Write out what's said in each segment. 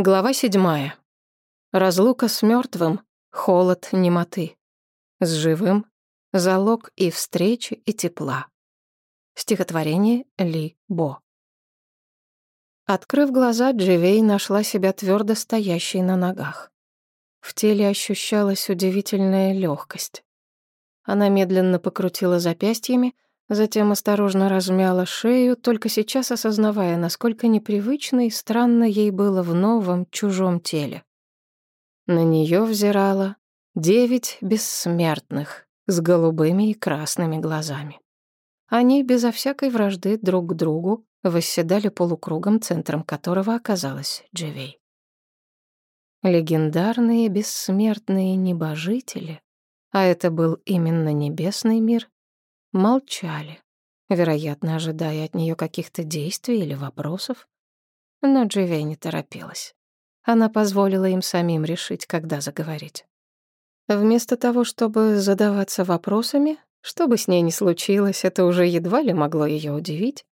Глава седьмая. Разлука с мертвым, холод немоты. С живым — залог и встречи, и тепла. Стихотворение Ли Бо. Открыв глаза, Дживей нашла себя твердо стоящей на ногах. В теле ощущалась удивительная легкость. Она медленно покрутила запястьями, Затем осторожно размяла шею, только сейчас осознавая, насколько непривычно и странно ей было в новом, чужом теле. На нее взирало девять бессмертных с голубыми и красными глазами. Они безо всякой вражды друг к другу восседали полукругом, центром которого оказалась Дживей. Легендарные бессмертные небожители, а это был именно небесный мир, молчали, вероятно, ожидая от нее каких-то действий или вопросов. Но Дживей не торопилась. Она позволила им самим решить, когда заговорить. Вместо того, чтобы задаваться вопросами, что бы с ней ни случилось, это уже едва ли могло ее удивить,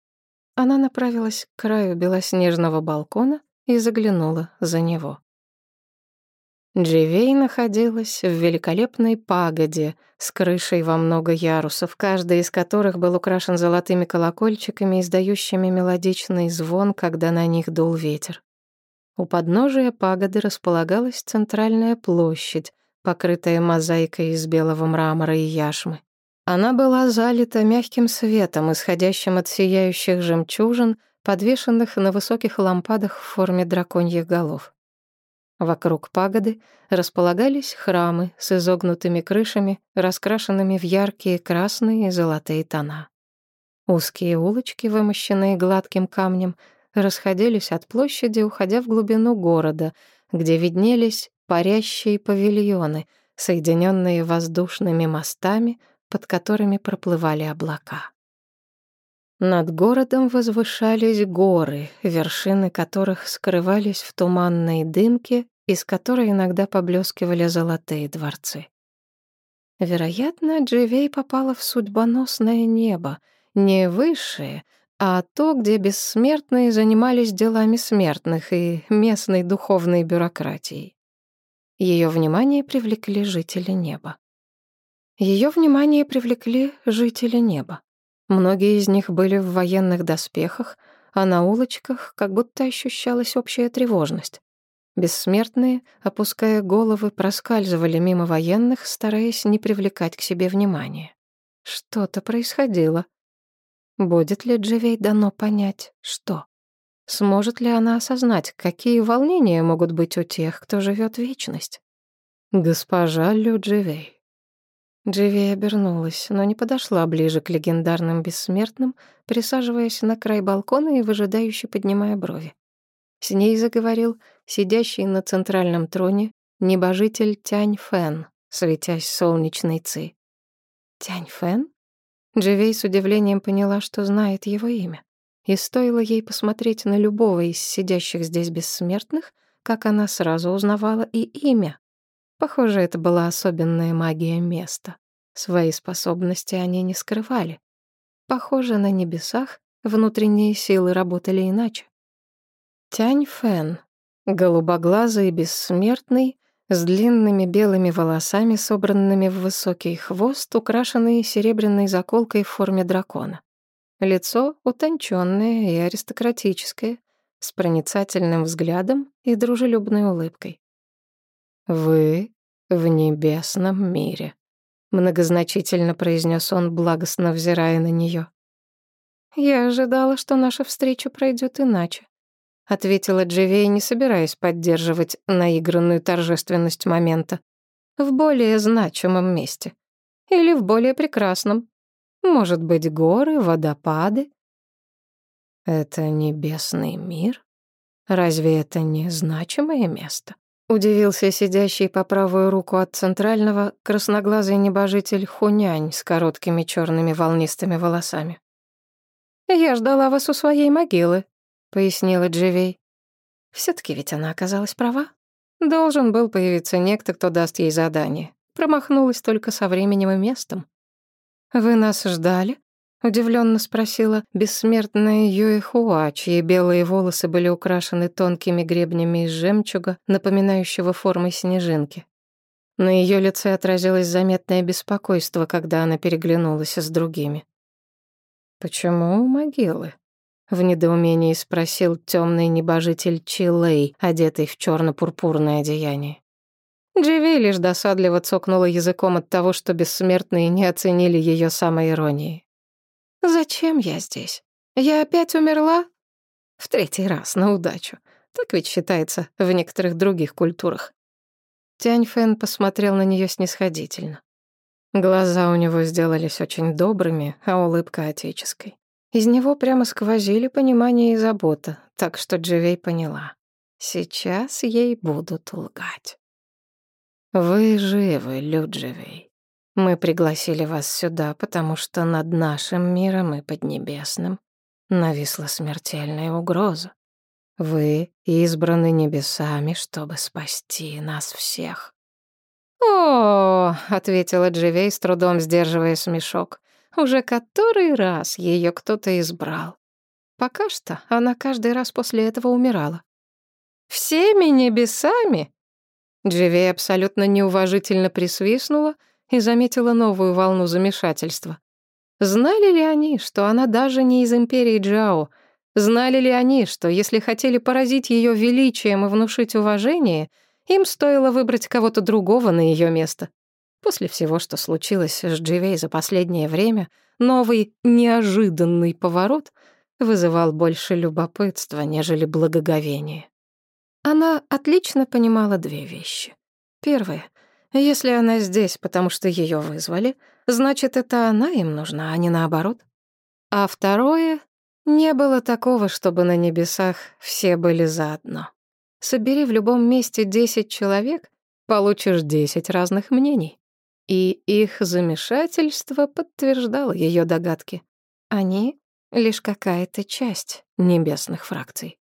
она направилась к краю белоснежного балкона и заглянула за него. Дживей находилась в великолепной пагоде с крышей во много ярусов, каждый из которых был украшен золотыми колокольчиками, издающими мелодичный звон, когда на них дул ветер. У подножия пагоды располагалась центральная площадь, покрытая мозаикой из белого мрамора и яшмы. Она была залита мягким светом, исходящим от сияющих жемчужин, подвешенных на высоких лампадах в форме драконьих голов. Вокруг пагоды располагались храмы с изогнутыми крышами, раскрашенными в яркие красные и золотые тона. Узкие улочки, вымощенные гладким камнем, расходились от площади, уходя в глубину города, где виднелись парящие павильоны, соединенные воздушными мостами, под которыми проплывали облака. Над городом возвышались горы, вершины которых скрывались в туманной дымке, из которой иногда поблескивали золотые дворцы. Вероятно, Дживей попала в судьбоносное небо, не высшее, а то, где бессмертные занимались делами смертных и местной духовной бюрократией. Ее внимание привлекли жители неба. Ее внимание привлекли жители неба. Многие из них были в военных доспехах, а на улочках как будто ощущалась общая тревожность. Бессмертные, опуская головы, проскальзывали мимо военных, стараясь не привлекать к себе внимания. Что-то происходило. Будет ли Дживей дано понять, что? Сможет ли она осознать, какие волнения могут быть у тех, кто живет вечность? Госпожа Лю Дживей. Дживи обернулась, но не подошла ближе к легендарным бессмертным, присаживаясь на край балкона и выжидающе поднимая брови. С ней заговорил сидящий на центральном троне небожитель Тянь Фэн, светясь солнечной ци. Тянь Фэн? Дживей с удивлением поняла, что знает его имя. И стоило ей посмотреть на любого из сидящих здесь бессмертных, как она сразу узнавала и имя. Похоже, это была особенная магия места. Свои способности они не скрывали. Похоже, на небесах внутренние силы работали иначе. Тянь Фэн, голубоглазый и бессмертный, с длинными белыми волосами, собранными в высокий хвост, украшенный серебряной заколкой в форме дракона. Лицо утонченное и аристократическое, с проницательным взглядом и дружелюбной улыбкой. «Вы в небесном мире», — многозначительно произнес он, благостно взирая на нее. «Я ожидала, что наша встреча пройдет иначе», — ответила Дживей, не собираясь поддерживать наигранную торжественность момента. «В более значимом месте. Или в более прекрасном. Может быть, горы, водопады?» «Это небесный мир? Разве это не значимое место?» Удивился сидящий по правую руку от центрального красноглазый небожитель Хунянь с короткими черными волнистыми волосами. «Я ждала вас у своей могилы», — пояснила Дживей. все таки ведь она оказалась права. Должен был появиться некто, кто даст ей задание. Промахнулась только со временем и местом. «Вы нас ждали?» Удивленно спросила бессмертная Юэхуа, чьи белые волосы были украшены тонкими гребнями из жемчуга, напоминающего формы снежинки. На ее лице отразилось заметное беспокойство, когда она переглянулась с другими. «Почему могилы?» — в недоумении спросил темный небожитель Чилей, одетый в черно пурпурное одеяние. Дживи лишь досадливо цокнула языком от того, что бессмертные не оценили ее самоиронии. «Зачем я здесь? Я опять умерла?» «В третий раз, на удачу. Так ведь считается в некоторых других культурах». Тянь Фэн посмотрел на нее снисходительно. Глаза у него сделались очень добрыми, а улыбка отеческой. Из него прямо сквозили понимание и забота, так что Дживей поняла. Сейчас ей будут лгать. «Вы живы, Людживей. Мы пригласили вас сюда, потому что над нашим миром и Поднебесным нависла смертельная угроза. Вы избраны небесами, чтобы спасти нас всех». «О!» — ответила Дживей, с трудом сдерживая смешок. «Уже который раз ее кто-то избрал. Пока что она каждый раз после этого умирала». «Всеми небесами?» Дживей абсолютно неуважительно присвистнула и заметила новую волну замешательства. Знали ли они, что она даже не из империи Джао? Знали ли они, что если хотели поразить ее величием и внушить уважение, им стоило выбрать кого-то другого на ее место? После всего, что случилось с Дживей за последнее время, новый неожиданный поворот вызывал больше любопытства, нежели благоговения. Она отлично понимала две вещи. Первое. Если она здесь, потому что ее вызвали, значит, это она им нужна, а не наоборот. А второе. Не было такого, чтобы на небесах все были заодно. Собери в любом месте десять человек, получишь десять разных мнений. И их замешательство подтверждало ее догадки. Они — лишь какая-то часть небесных фракций.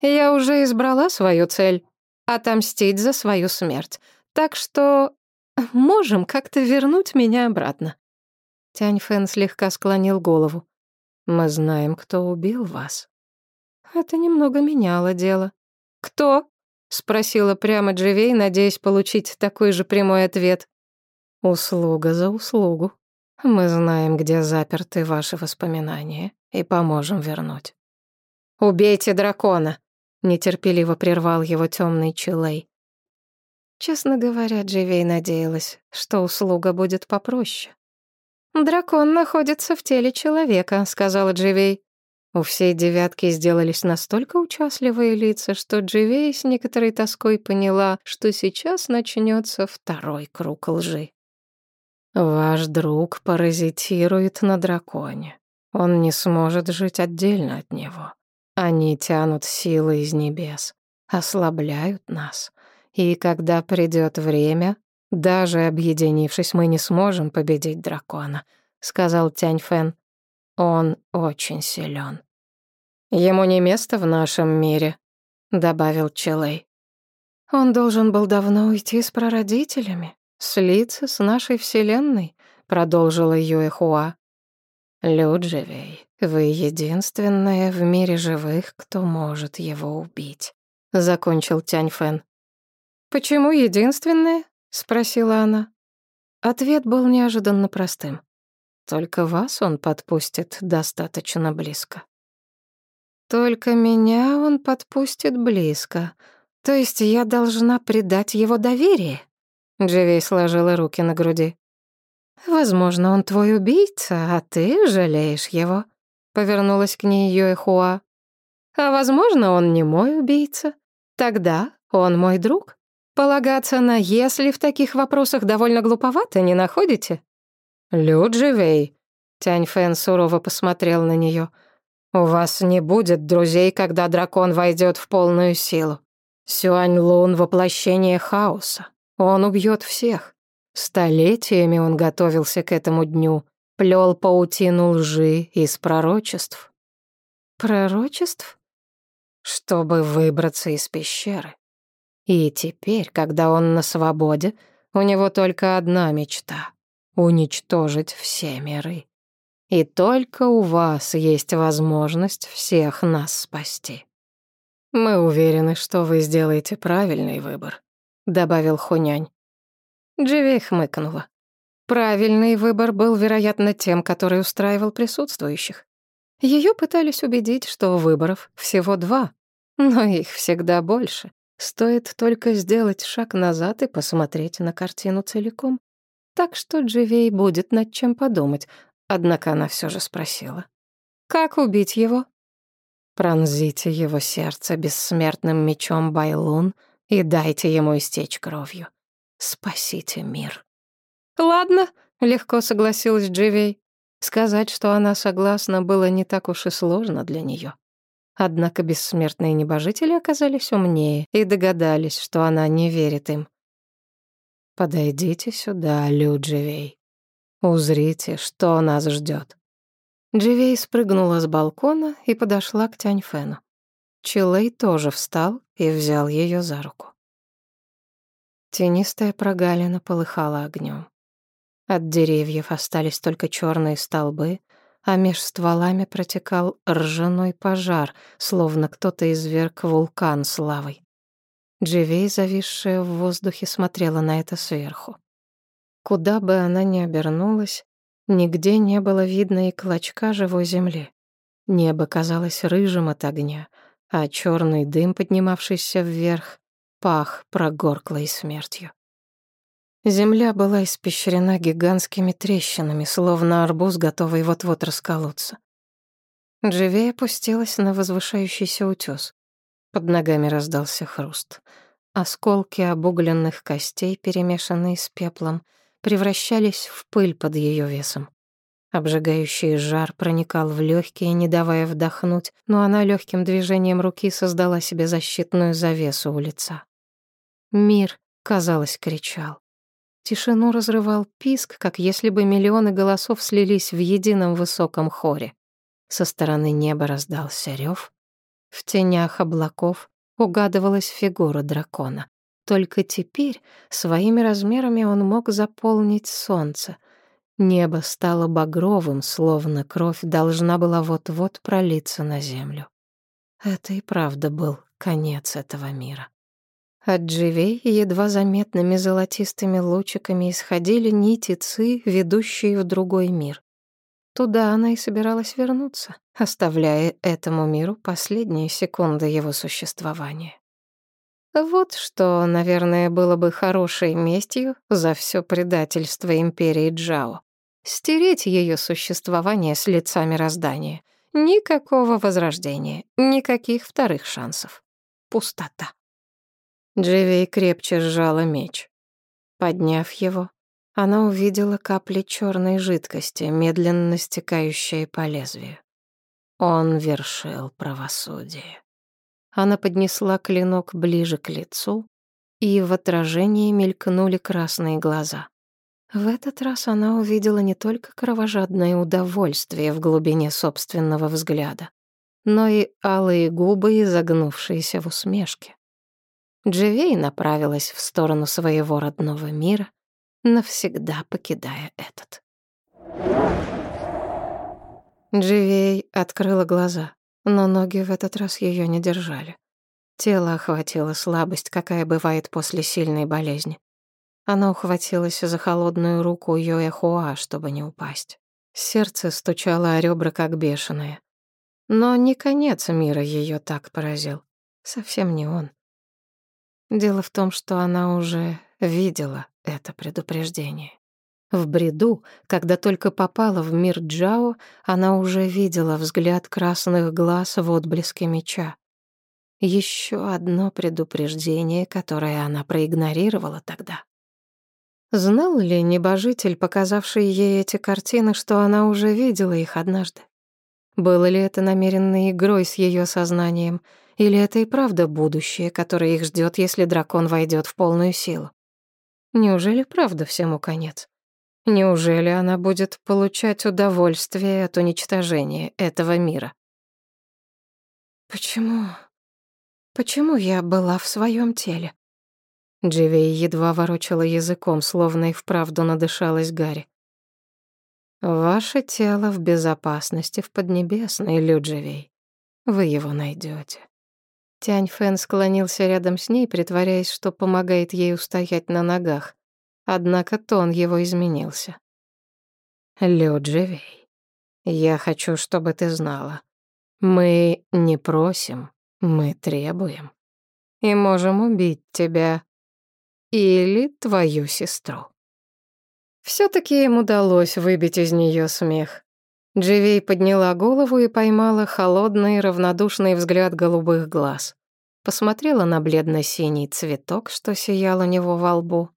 Я уже избрала свою цель — отомстить за свою смерть. Так что можем как-то вернуть меня обратно». Тянь Фэн слегка склонил голову. «Мы знаем, кто убил вас». Это немного меняло дело. «Кто?» — спросила прямо Дживей, надеясь получить такой же прямой ответ. «Услуга за услугу. Мы знаем, где заперты ваши воспоминания, и поможем вернуть». «Убейте дракона!» нетерпеливо прервал его темный Чилей. Честно говоря, Дживей надеялась, что услуга будет попроще. «Дракон находится в теле человека», — сказала Дживей. У всей девятки сделались настолько участливые лица, что Дживей с некоторой тоской поняла, что сейчас начнется второй круг лжи. «Ваш друг паразитирует на драконе. Он не сможет жить отдельно от него. Они тянут силы из небес, ослабляют нас. И когда придет время, даже объединившись, мы не сможем победить дракона, сказал Тянь Фэн. Он очень силен. Ему не место в нашем мире, добавил Челей. Он должен был давно уйти с прародителями, слиться с нашей вселенной, продолжила Юэхуа. Люджевей, вы единственная в мире живых, кто может его убить», — закончил Тянь Фэн. «Почему единственная?» — спросила она. Ответ был неожиданно простым. Только вас он подпустит достаточно близко. Только меня он подпустит близко. То есть я должна предать его доверие? Дживей сложила руки на груди. «Возможно, он твой убийца, а ты жалеешь его», — повернулась к ней Юэхуа. «А возможно, он не мой убийца. Тогда он мой друг. Полагаться на «если» в таких вопросах довольно глуповато, не находите?» «Людживей», — Тянь Фэн сурово посмотрел на нее, — «у вас не будет друзей, когда дракон войдет в полную силу. Сюань Лун — воплощение хаоса. Он убьет всех. Столетиями он готовился к этому дню, плел паутину лжи из пророчеств. Пророчеств? Чтобы выбраться из пещеры. И теперь, когда он на свободе, у него только одна мечта — уничтожить все миры. И только у вас есть возможность всех нас спасти. Мы уверены, что вы сделаете правильный выбор, добавил Хунянь. Дживей хмыкнула. Правильный выбор был, вероятно, тем, который устраивал присутствующих. Ее пытались убедить, что выборов всего два, но их всегда больше. Стоит только сделать шаг назад и посмотреть на картину целиком. Так что Дживей будет над чем подумать, однако она все же спросила. «Как убить его?» «Пронзите его сердце бессмертным мечом Байлун и дайте ему истечь кровью. Спасите мир». «Ладно», — легко согласилась Дживей. Сказать, что она согласна, было не так уж и сложно для нее. Однако бессмертные небожители оказались умнее и догадались, что она не верит им. «Подойдите сюда, Лю Дживей. Узрите, что нас ждет. Дживей спрыгнула с балкона и подошла к Тяньфену. Чилей тоже встал и взял ее за руку. Тенистая прогалина полыхала огнем. От деревьев остались только черные столбы, а меж стволами протекал ржаной пожар, словно кто-то изверг вулкан с лавой. Дживей, зависшая в воздухе, смотрела на это сверху. Куда бы она ни обернулась, нигде не было видно и клочка живой земли. Небо казалось рыжим от огня, а черный дым, поднимавшийся вверх, пах прогорклой смертью. Земля была испещрена гигантскими трещинами, словно арбуз, готовый вот-вот расколоться. Дживей опустилась на возвышающийся утес. Под ногами раздался хруст. Осколки обугленных костей, перемешанные с пеплом, превращались в пыль под ее весом. Обжигающий жар проникал в легкие, не давая вдохнуть, но она легким движением руки создала себе защитную завесу у лица. Мир, казалось, кричал. Тишину разрывал писк, как если бы миллионы голосов слились в едином высоком хоре. Со стороны неба раздался рев. В тенях облаков угадывалась фигура дракона. Только теперь своими размерами он мог заполнить солнце. Небо стало багровым, словно кровь должна была вот-вот пролиться на землю. Это и правда был конец этого мира. От дживей едва заметными золотистыми лучиками исходили нити ци, ведущие в другой мир. Туда она и собиралась вернуться, оставляя этому миру последние секунды его существования. Вот что, наверное, было бы хорошей местью за все предательство империи Джао. Стереть ее существование с лица мироздания. Никакого возрождения, никаких вторых шансов. Пустота. Дживей крепче сжала меч. Подняв его, она увидела капли черной жидкости, медленно стекающие по лезвию. Он вершил правосудие. Она поднесла клинок ближе к лицу, и в отражении мелькнули красные глаза. В этот раз она увидела не только кровожадное удовольствие в глубине собственного взгляда, но и алые губы, изогнувшиеся в усмешке. Дживей направилась в сторону своего родного мира, навсегда покидая этот. Дживей открыла глаза, но ноги в этот раз ее не держали. Тело охватило слабость, какая бывает после сильной болезни. Она ухватилась за холодную руку Йоэхуа, чтобы не упасть. Сердце стучало о ребра, как бешеное. Но не конец мира ее так поразил. Совсем не он. Дело в том, что она уже видела это предупреждение. В бреду, когда только попала в мир Джао, она уже видела взгляд красных глаз в отблеске меча. Еще одно предупреждение, которое она проигнорировала тогда. Знал ли небожитель, показавший ей эти картины, что она уже видела их однажды? Было ли это намеренной игрой с ее сознанием — или это и правда будущее, которое их ждет, если дракон войдет в полную силу? Неужели правда всему конец? Неужели она будет получать удовольствие от уничтожения этого мира? Почему? Почему я была в своем теле? Дживей едва ворочала языком, словно и вправду надышалась Гарри. Ваше тело в безопасности в Поднебесной, Люджевей. Вы его найдете. Тянь Фэн склонился рядом с ней, притворяясь, что помогает ей устоять на ногах. Однако тон его изменился. Люджевей, я хочу, чтобы ты знала. Мы не просим, мы требуем. И можем убить тебя или твою сестру. Все-таки им удалось выбить из нее смех. Дживей подняла голову и поймала холодный, равнодушный взгляд голубых глаз. Посмотрела на бледно-синий цветок, что сиял у него во лбу.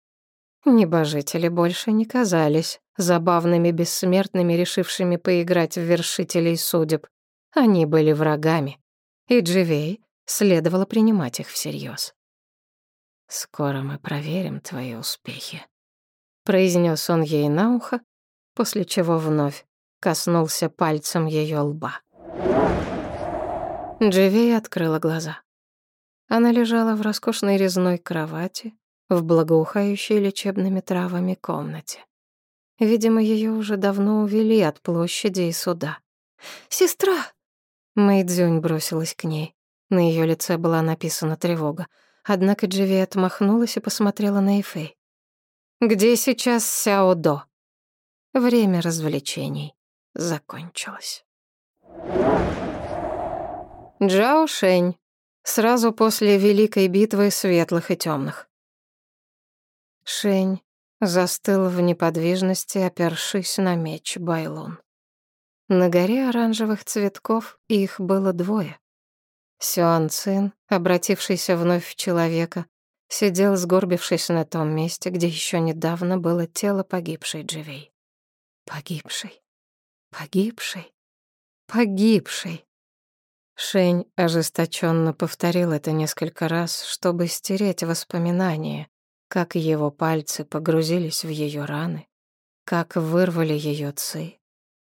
Небожители больше не казались забавными бессмертными, решившими поиграть в вершителей судеб. Они были врагами, и Дживей следовало принимать их всерьез. «Скоро мы проверим твои успехи», произнес он ей на ухо, после чего вновь коснулся пальцем ее лба. Дживей открыла глаза. Она лежала в роскошной резной кровати, в благоухающей лечебными травами комнате. Видимо, ее уже давно увели от площади и суда. «Сестра!» Мэйдзюнь бросилась к ней. На ее лице была написана тревога. Однако Дживи отмахнулась и посмотрела на Эфей. Где сейчас Сяо До? Время развлечений закончилось. Джао Шэнь. Сразу после Великой битвы светлых и темных. Шэнь застыл в неподвижности, опершись на меч Байлун. На горе оранжевых цветков их было двое. Сюан Цин, обратившийся вновь в человека, Сидел, сгорбившись на том месте, где еще недавно было тело погибшей Дживей. Погибшей. Погибшей. Погибшей. Шень ожесточенно повторил это несколько раз, чтобы стереть воспоминания, как его пальцы погрузились в ее раны, как вырвали ее ци,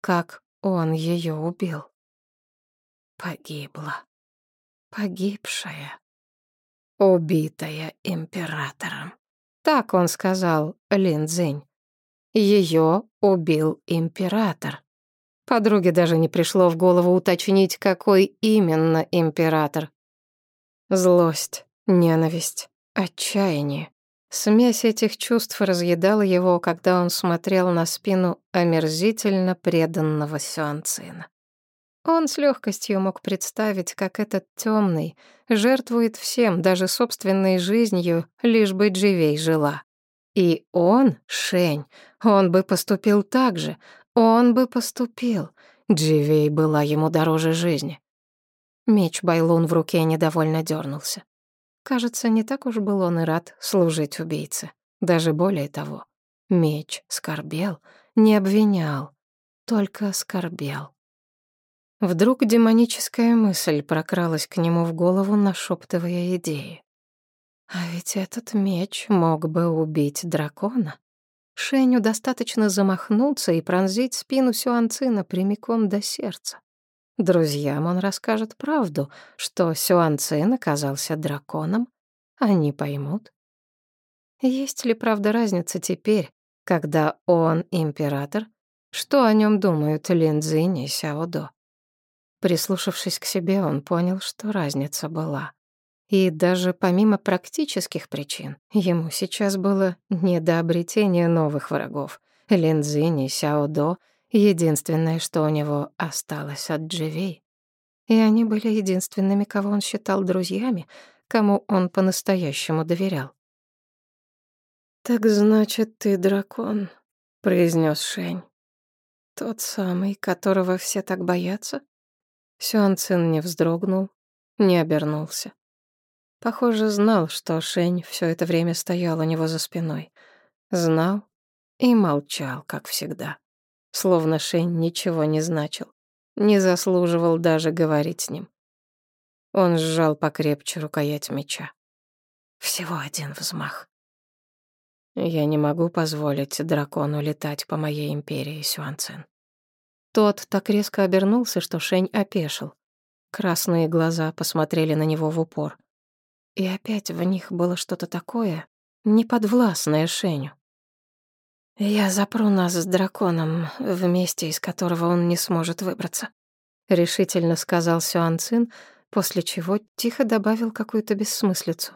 как он ее убил. Погибла. Погибшая. Убитая императором. Так он сказал Лин Цзинь. Ее убил император. Подруге даже не пришло в голову уточнить, какой именно император. Злость, ненависть, отчаяние. Смесь этих чувств разъедала его, когда он смотрел на спину омерзительно преданного Сюанцина. Он с легкостью мог представить, как этот темный жертвует всем, даже собственной жизнью, лишь бы Дживей жила. И он, Шень, он бы поступил так же, он бы поступил. Дживей была ему дороже жизни. Меч Байлун в руке недовольно дернулся. Кажется, не так уж был он и рад служить убийце. Даже более того, меч скорбел, не обвинял, только скорбел. Вдруг демоническая мысль прокралась к нему в голову, нашептывая идеи. А ведь этот меч мог бы убить дракона. Шеню достаточно замахнуться и пронзить спину Сюанцина прямиком до сердца. Друзьям он расскажет правду, что Сюанцин оказался драконом. Они поймут. Есть ли, правда, разница теперь, когда он император? Что о нем думают Линдзинь и Сяодо? Прислушавшись к себе, он понял, что разница была. И даже помимо практических причин, ему сейчас было не до обретения новых врагов. Линдзинь и Сяодо — единственное, что у него осталось от Дживей. И они были единственными, кого он считал друзьями, кому он по-настоящему доверял. «Так значит, ты дракон», — произнес Шень. «Тот самый, которого все так боятся?» Сюан Цин не вздрогнул, не обернулся. Похоже, знал, что Шень все это время стоял у него за спиной. Знал и молчал, как всегда. Словно Шень ничего не значил, не заслуживал даже говорить с ним. Он сжал покрепче рукоять меча. Всего один взмах. Я не могу позволить дракону летать по моей империи, Сюанцин. Тот так резко обернулся, что Шень опешил. Красные глаза посмотрели на него в упор. И опять в них было что-то такое, неподвластное Шеню. «Я запру нас с драконом в месте, из которого он не сможет выбраться», — решительно сказал Сюан Цин, после чего тихо добавил какую-то бессмыслицу.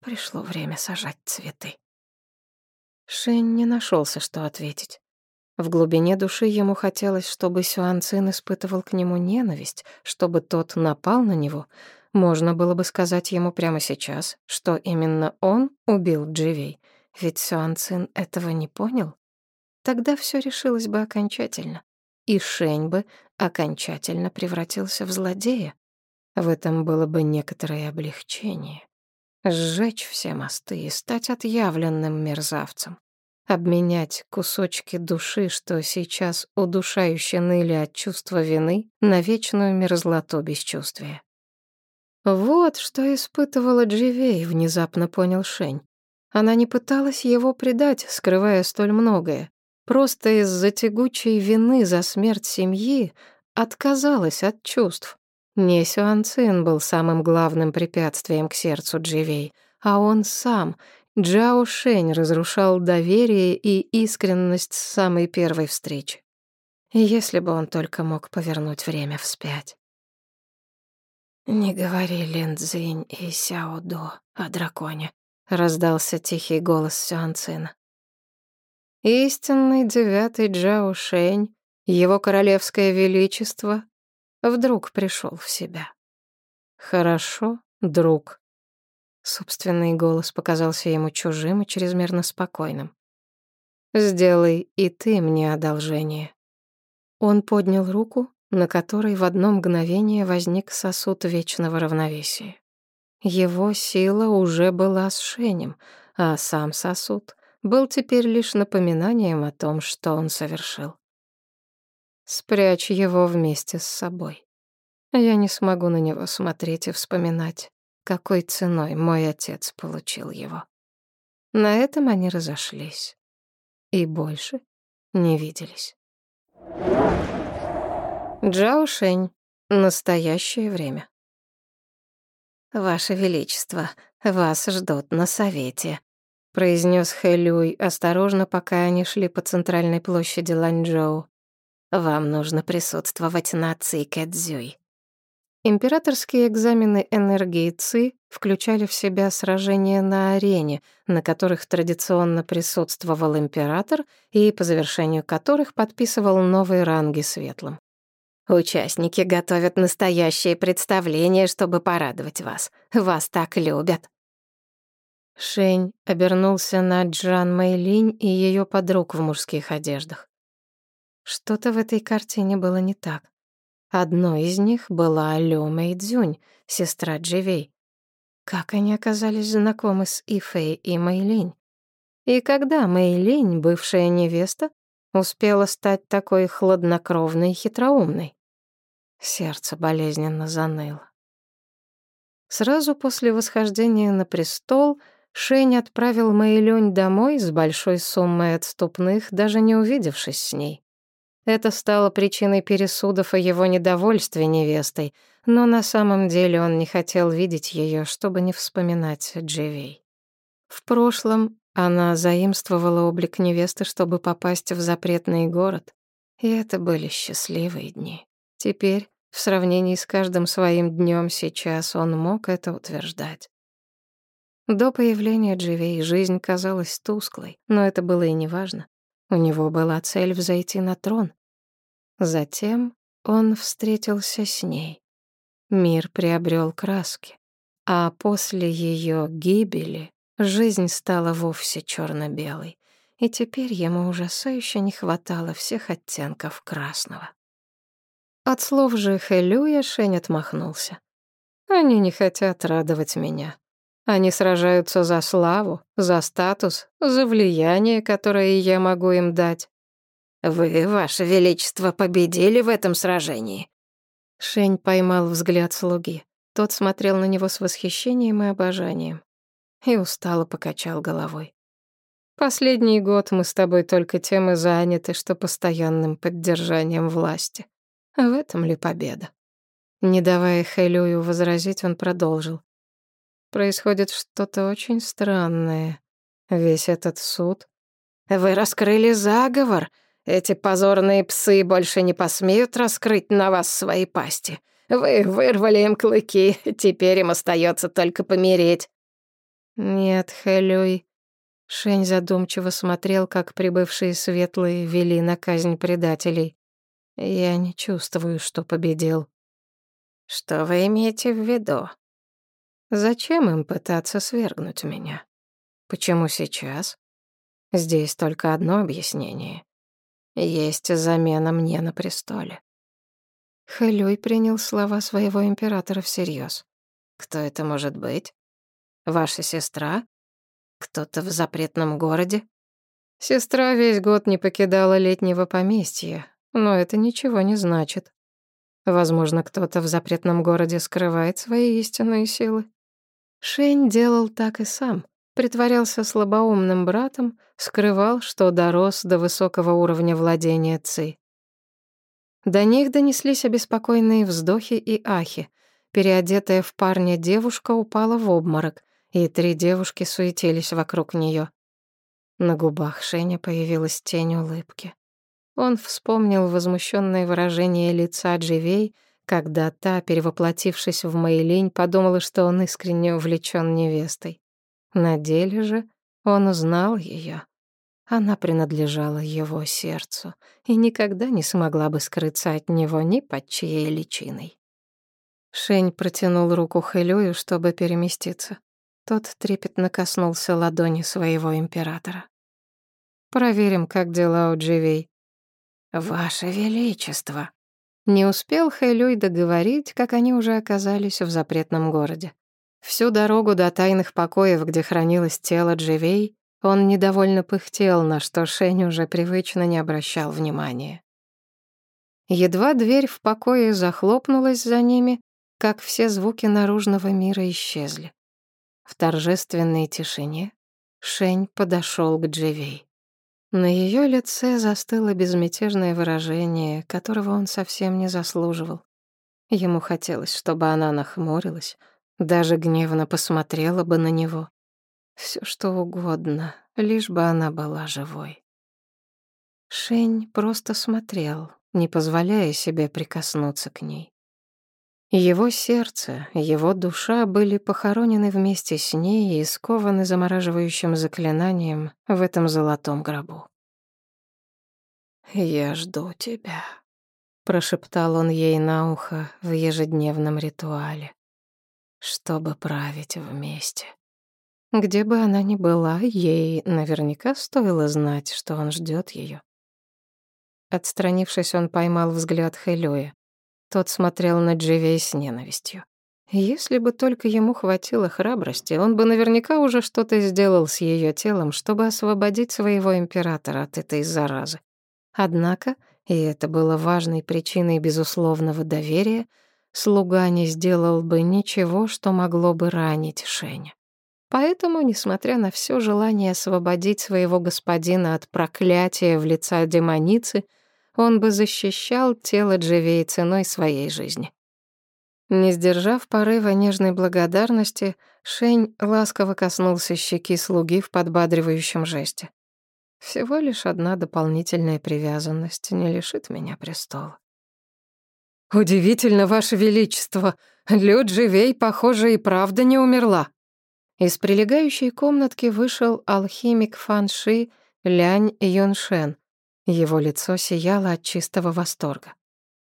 Пришло время сажать цветы. Шень не нашелся, что ответить. В глубине души ему хотелось, чтобы Сюан Цин испытывал к нему ненависть, чтобы тот напал на него. Можно было бы сказать ему прямо сейчас, что именно он убил Дживей, ведь Сюан Цин этого не понял. Тогда все решилось бы окончательно, и Шень бы окончательно превратился в злодея. В этом было бы некоторое облегчение. Сжечь все мосты и стать отъявленным мерзавцем обменять кусочки души, что сейчас удушающе ныли от чувства вины, на вечную мерзлоту бесчувствия. Вот что испытывала Дживей, внезапно понял Шень. Она не пыталась его предать, скрывая столь многое. Просто из-за тягучей вины за смерть семьи отказалась от чувств. Не Сюанцин был самым главным препятствием к сердцу Дживей, а он сам, Джао Шень разрушал доверие и искренность с самой первой встречи. Если бы он только мог повернуть время вспять. «Не говори Лин Цзинь и Сяо До о драконе», — раздался тихий голос Сюанцина. Истинный девятый Джао Шень, его королевское величество, вдруг пришел в себя. «Хорошо, друг», Собственный голос показался ему чужим и чрезмерно спокойным. «Сделай и ты мне одолжение». Он поднял руку, на которой в одно мгновение возник сосуд вечного равновесия. Его сила уже была с Шенем, а сам сосуд был теперь лишь напоминанием о том, что он совершил. Спрячь его вместе с собой. Я не смогу на него смотреть и вспоминать какой ценой мой отец получил его. На этом они разошлись и больше не виделись. Джао. Настоящее время. «Ваше Величество, вас ждут на совете», — произнес Хэлюй осторожно, пока они шли по центральной площади Ланчжоу. «Вам нужно присутствовать на Ци Кэцзюй». Императорские экзамены энергии ЦИ включали в себя сражения на арене, на которых традиционно присутствовал император и по завершению которых подписывал новые ранги светлым. Участники готовят настоящее представление, чтобы порадовать вас. Вас так любят. Шень обернулся на Джан Мэйлинь и ее подруг в мужских одеждах. Что-то в этой картине было не так. Одной из них была Лё Мэйдзюнь, сестра Дживей. Как они оказались знакомы с Ифэй и Мэйлинь? И когда Мэйлинь, бывшая невеста, успела стать такой хладнокровной и хитроумной? Сердце болезненно заныло. Сразу после восхождения на престол Шень отправил Мэйлюнь домой с большой суммой отступных, даже не увидевшись с ней. Это стало причиной пересудов о его недовольстве невестой, но на самом деле он не хотел видеть ее, чтобы не вспоминать Дживей. В прошлом она заимствовала облик невесты, чтобы попасть в запретный город, и это были счастливые дни. Теперь, в сравнении с каждым своим днем сейчас, он мог это утверждать. До появления Дживей жизнь казалась тусклой, но это было и неважно. У него была цель взойти на трон. Затем он встретился с ней. Мир приобрел краски, а после ее гибели жизнь стала вовсе черно белой и теперь ему ужасающе не хватало всех оттенков красного. От слов же Хэлюя Шень отмахнулся. «Они не хотят радовать меня. Они сражаются за славу, за статус, за влияние, которое я могу им дать. Вы, Ваше Величество, победили в этом сражении. Шень поймал взгляд слуги. Тот смотрел на него с восхищением и обожанием. И устало покачал головой. Последний год мы с тобой только тем и заняты, что постоянным поддержанием власти. В этом ли победа? Не давая Хэлюю возразить, он продолжил. Происходит что-то очень странное. Весь этот суд Вы раскрыли заговор. Эти позорные псы больше не посмеют раскрыть на вас свои пасти. Вы вырвали им клыки, теперь им остается только помереть». «Нет, Хэлюй». Шень задумчиво смотрел, как прибывшие светлые вели на казнь предателей. «Я не чувствую, что победил». «Что вы имеете в виду?» «Зачем им пытаться свергнуть меня? Почему сейчас?» Здесь только одно объяснение. Есть замена мне на престоле. Хэлюй принял слова своего императора всерьез. Кто это может быть? Ваша сестра? Кто-то в запретном городе? Сестра весь год не покидала летнего поместья, но это ничего не значит. Возможно, кто-то в запретном городе скрывает свои истинные силы. Шень делал так и сам притворялся слабоумным братом, скрывал, что дорос до высокого уровня владения Ци. До них донеслись обеспокоенные вздохи и ахи. Переодетая в парня девушка упала в обморок, и три девушки суетились вокруг нее. На губах Шеня появилась тень улыбки. Он вспомнил возмущенное выражение лица Дживей, когда та, перевоплотившись в Мэйлинь, подумала, что он искренне увлечен невестой. На деле же он узнал ее. Она принадлежала его сердцу и никогда не смогла бы скрыться от него ни под чьей личиной. Шень протянул руку Хэлюю, чтобы переместиться. Тот трепетно коснулся ладони своего императора. «Проверим, как дела у Дживей». «Ваше Величество!» Не успел Хэлюй договорить, как они уже оказались в запретном городе. Всю дорогу до тайных покоев, где хранилось тело Дживей, он недовольно пыхтел, на что Шень уже привычно не обращал внимания. Едва дверь в покое захлопнулась за ними, как все звуки наружного мира исчезли. В торжественной тишине Шень подошел к Дживей. На ее лице застыло безмятежное выражение, которого он совсем не заслуживал. Ему хотелось, чтобы она нахмурилась, даже гневно посмотрела бы на него. Все что угодно, лишь бы она была живой. Шень просто смотрел, не позволяя себе прикоснуться к ней. Его сердце, его душа были похоронены вместе с ней и скованы замораживающим заклинанием в этом золотом гробу. «Я жду тебя», — прошептал он ей на ухо в ежедневном ритуале чтобы править вместе. Где бы она ни была, ей наверняка стоило знать, что он ждет ее. Отстранившись, он поймал взгляд Хэлюя. Тот смотрел на Дживей с ненавистью. Если бы только ему хватило храбрости, он бы наверняка уже что-то сделал с ее телом, чтобы освободить своего императора от этой заразы. Однако, и это было важной причиной безусловного доверия, слуга не сделал бы ничего, что могло бы ранить Шеня. Поэтому, несмотря на все желание освободить своего господина от проклятия в лица демоницы, он бы защищал тело Дживей ценой своей жизни. Не сдержав порыва нежной благодарности, Шень ласково коснулся щеки слуги в подбадривающем жесте. Всего лишь одна дополнительная привязанность не лишит меня престола. «Удивительно, Ваше Величество! Лю Живей, похоже, и правда не умерла». Из прилегающей комнатки вышел алхимик Фанши Лянь Юншен. Его лицо сияло от чистого восторга.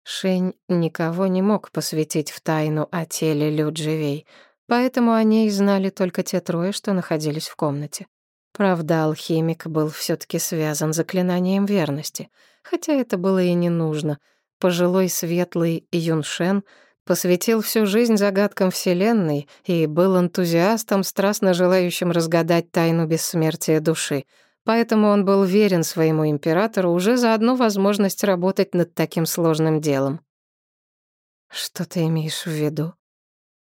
Шень никого не мог посвятить в тайну о теле Лю Живей, поэтому о ней знали только те трое, что находились в комнате. Правда, алхимик был все таки связан заклинанием верности, хотя это было и не нужно — Пожилой светлый Юншен посвятил всю жизнь загадкам Вселенной и был энтузиастом, страстно желающим разгадать тайну бессмертия души. Поэтому он был верен своему императору уже за одну возможность работать над таким сложным делом. «Что ты имеешь в виду?»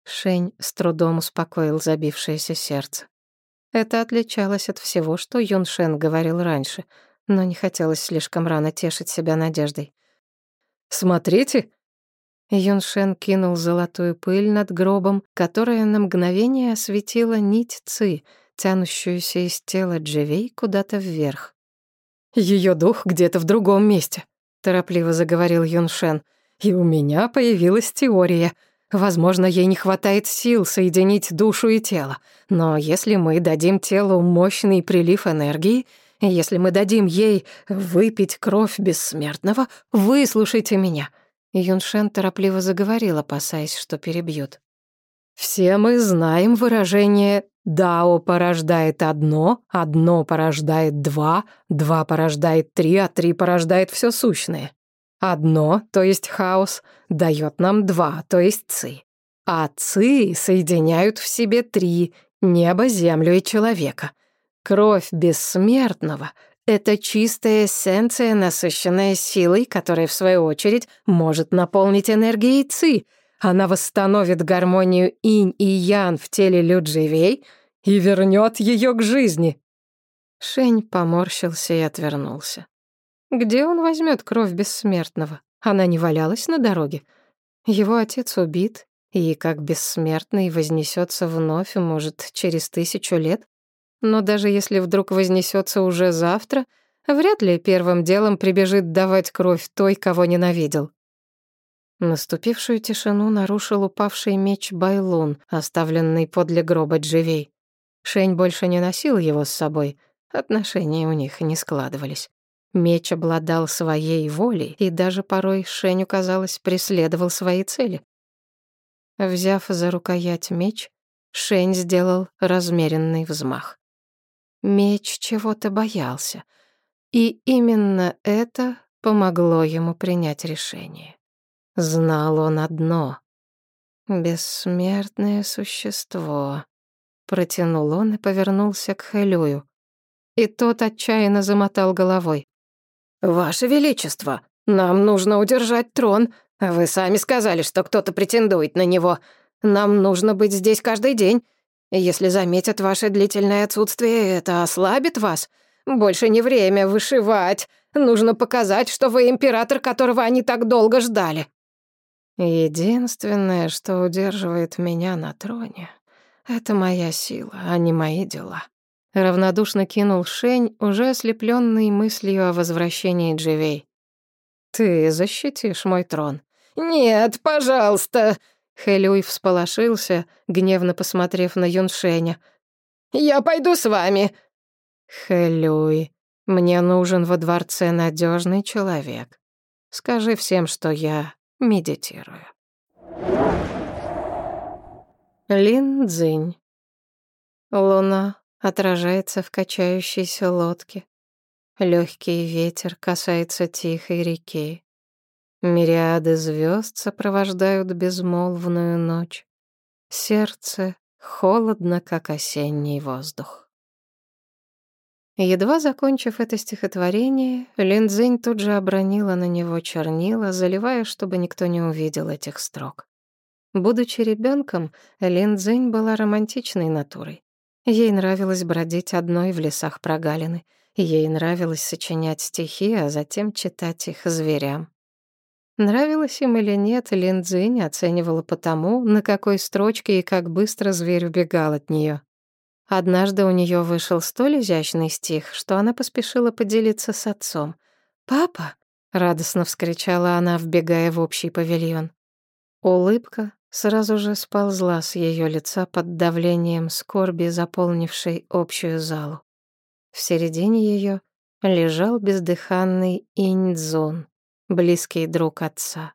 Шень с трудом успокоил забившееся сердце. Это отличалось от всего, что Юншен говорил раньше, но не хотелось слишком рано тешить себя надеждой. Смотрите!» Юншен кинул золотую пыль над гробом, которая на мгновение осветила нить ци, тянущуюся из тела Дживей куда-то вверх. Ее дух где-то в другом месте», — торопливо заговорил Юншен. «И у меня появилась теория. Возможно, ей не хватает сил соединить душу и тело. Но если мы дадим телу мощный прилив энергии, если мы дадим ей выпить кровь бессмертного, выслушайте меня». Юншен торопливо заговорил, опасаясь, что перебьют. «Все мы знаем выражение «дао порождает одно, одно порождает два, два порождает три, а три порождает все сущное». Одно, то есть хаос, дает нам два, то есть ци. А ци соединяют в себе три — небо, землю и человека. Кровь бессмертного — это чистая эссенция, насыщенная силой, которая, в свою очередь, может наполнить энергией ци. Она восстановит гармонию инь и ян в теле Людживей и вернет ее к жизни. Шень поморщился и отвернулся. Где он возьмет кровь бессмертного? Она не валялась на дороге. Его отец убит, и как бессмертный вознесется вновь, может, через тысячу лет. Но даже если вдруг вознесется уже завтра, вряд ли первым делом прибежит давать кровь той, кого ненавидел. Наступившую тишину нарушил упавший меч Байлун, оставленный подле гроба Дживей. Шень больше не носил его с собой, отношения у них не складывались. Меч обладал своей волей, и даже порой Шеню, казалось, преследовал свои цели. Взяв за рукоять меч, Шень сделал размеренный взмах. Меч чего-то боялся. И именно это помогло ему принять решение. Знал он одно. «Бессмертное существо», — протянул он и повернулся к Хэлюю. И тот отчаянно замотал головой. «Ваше Величество, нам нужно удержать трон. Вы сами сказали, что кто-то претендует на него. Нам нужно быть здесь каждый день. Если заметят ваше длительное отсутствие, это ослабит вас. Больше не время вышивать. Нужно показать, что вы император, которого они так долго ждали. Единственное, что удерживает меня на троне, это моя сила, а не мои дела. Равнодушно кинул Шень, уже ослепленный мыслью о возвращении Дживей. «Ты защитишь мой трон». «Нет, пожалуйста!» Хэлюй всполошился, гневно посмотрев на Юншеня. «Я пойду с вами!» «Хэлюй, мне нужен во дворце надежный человек. Скажи всем, что я медитирую». Лин Цзинь. Луна отражается в качающейся лодке. Легкий ветер касается тихой реки. Мириады звезд сопровождают безмолвную ночь. Сердце холодно, как осенний воздух. Едва закончив это стихотворение, Линдзинь тут же обронила на него чернила, заливая, чтобы никто не увидел этих строк. Будучи ребенком, Линдзинь была романтичной натурой. Ей нравилось бродить одной в лесах прогалины. Ей нравилось сочинять стихи, а затем читать их зверям. Нравилось им или нет, Линдзинь оценивала по тому, на какой строчке и как быстро зверь убегал от нее. Однажды у нее вышел столь изящный стих, что она поспешила поделиться с отцом. «Папа!» — радостно вскричала она, вбегая в общий павильон. Улыбка сразу же сползла с ее лица под давлением скорби, заполнившей общую залу. В середине ее лежал бездыханный Иньцзун близкий друг отца.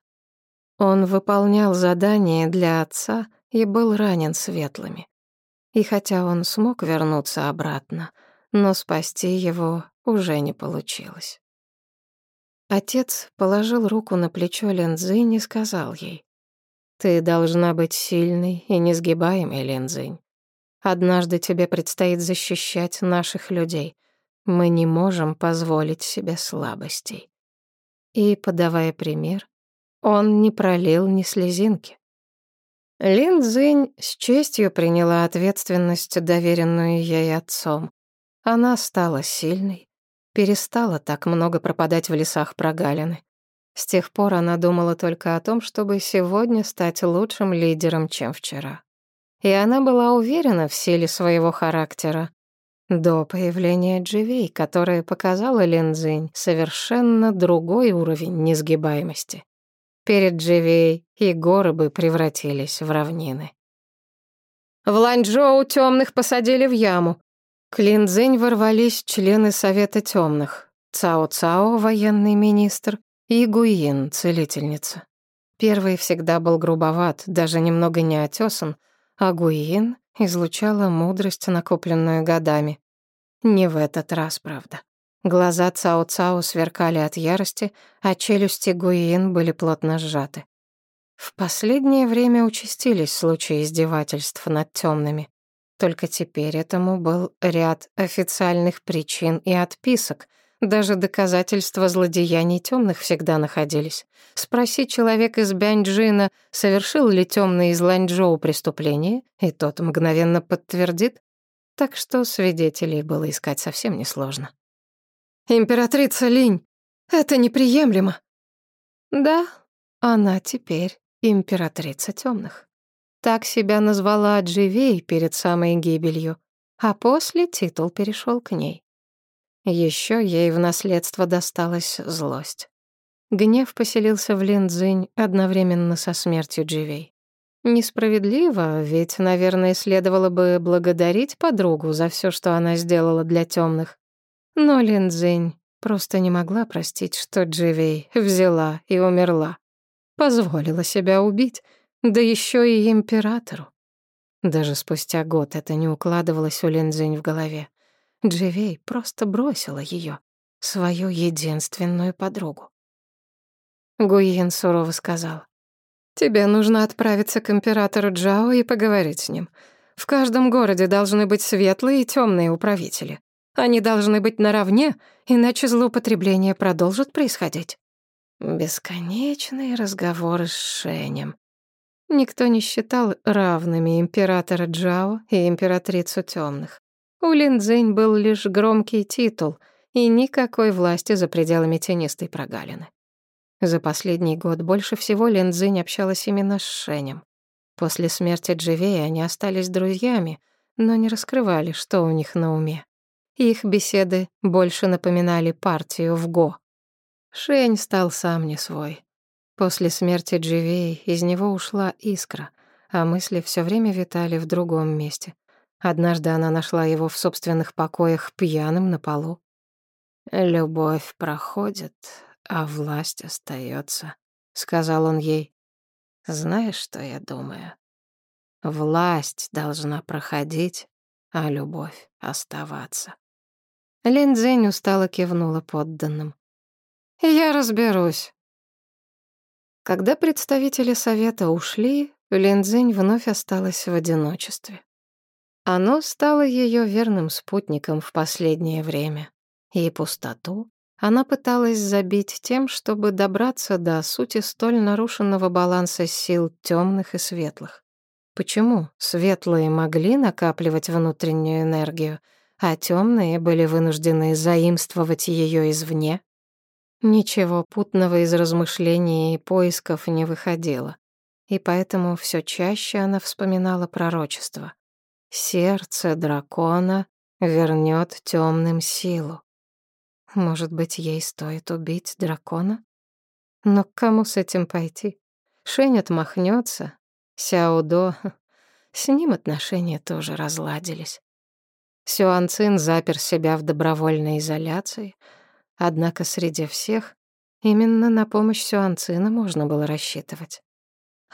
Он выполнял задание для отца и был ранен светлыми. И хотя он смог вернуться обратно, но спасти его уже не получилось. Отец положил руку на плечо Линзинь и сказал ей, «Ты должна быть сильной и несгибаемой, Линзинь. Однажды тебе предстоит защищать наших людей. Мы не можем позволить себе слабостей и, подавая пример, он не пролил ни слезинки. Лин Цзинь с честью приняла ответственность, доверенную ей отцом. Она стала сильной, перестала так много пропадать в лесах прогалины. С тех пор она думала только о том, чтобы сегодня стать лучшим лидером, чем вчера. И она была уверена в силе своего характера. До появления Дживей, которая показала Линзинь совершенно другой уровень несгибаемости. Перед Дживей и горы бы превратились в равнины. В Ланчжоу темных посадили в яму. К Линзинь ворвались члены Совета темных. Цао Цао, военный министр, и Гуин, целительница. Первый всегда был грубоват, даже немного неотесан, а Гуин излучала мудрость, накопленную годами. Не в этот раз, правда. Глаза Цао-Цао сверкали от ярости, а челюсти Гуин были плотно сжаты. В последнее время участились случаи издевательств над темными. Только теперь этому был ряд официальных причин и отписок. Даже доказательства злодеяний темных всегда находились. Спроси человек из Бяньджина, совершил ли темный из Ланчжоу преступление, и тот мгновенно подтвердит. Так что свидетелей было искать совсем несложно. «Императрица Линь, это неприемлемо!» «Да, она теперь императрица темных. Так себя назвала Дживей перед самой гибелью, а после титул перешел к ней. Еще ей в наследство досталась злость. Гнев поселился в Линдзинь одновременно со смертью Дживей. Несправедливо, ведь, наверное, следовало бы благодарить подругу за все, что она сделала для темных. Но Линдзинь просто не могла простить, что Дживей взяла и умерла. Позволила себя убить, да еще и императору. Даже спустя год это не укладывалось у Линдзинь в голове. Дживей просто бросила ее, свою единственную подругу. Гуин сурово сказал. «Тебе нужно отправиться к императору Джао и поговорить с ним. В каждом городе должны быть светлые и темные управители. Они должны быть наравне, иначе злоупотребление продолжит происходить». Бесконечные разговоры с Шенем. Никто не считал равными императора Джао и императрицу темных. У Линдзинь был лишь громкий титул и никакой власти за пределами тенистой прогалины. За последний год больше всего Линдзинь общалась именно с Шенем. После смерти Дживея они остались друзьями, но не раскрывали, что у них на уме. Их беседы больше напоминали партию в Го. Шень стал сам не свой. После смерти Дживей из него ушла искра, а мысли все время витали в другом месте. Однажды она нашла его в собственных покоях пьяным на полу. «Любовь проходит, а власть остается, сказал он ей. «Знаешь, что я думаю? Власть должна проходить, а любовь оставаться». Линдзинь устало кивнула подданным. Я разберусь. Когда представители совета ушли, Линдзинь вновь осталась в одиночестве. Оно стало ее верным спутником в последнее время. И пустоту она пыталась забить тем, чтобы добраться до сути столь нарушенного баланса сил темных и светлых. Почему светлые могли накапливать внутреннюю энергию, а темные были вынуждены заимствовать ее извне? Ничего путного из размышлений и поисков не выходило, и поэтому все чаще она вспоминала пророчество. «Сердце дракона вернет темным силу». Может быть, ей стоит убить дракона? Но к кому с этим пойти? Шень отмахнется, Сяодо... С ним отношения тоже разладились. Сюан Цин запер себя в добровольной изоляции — Однако среди всех именно на помощь Сюанцина можно было рассчитывать.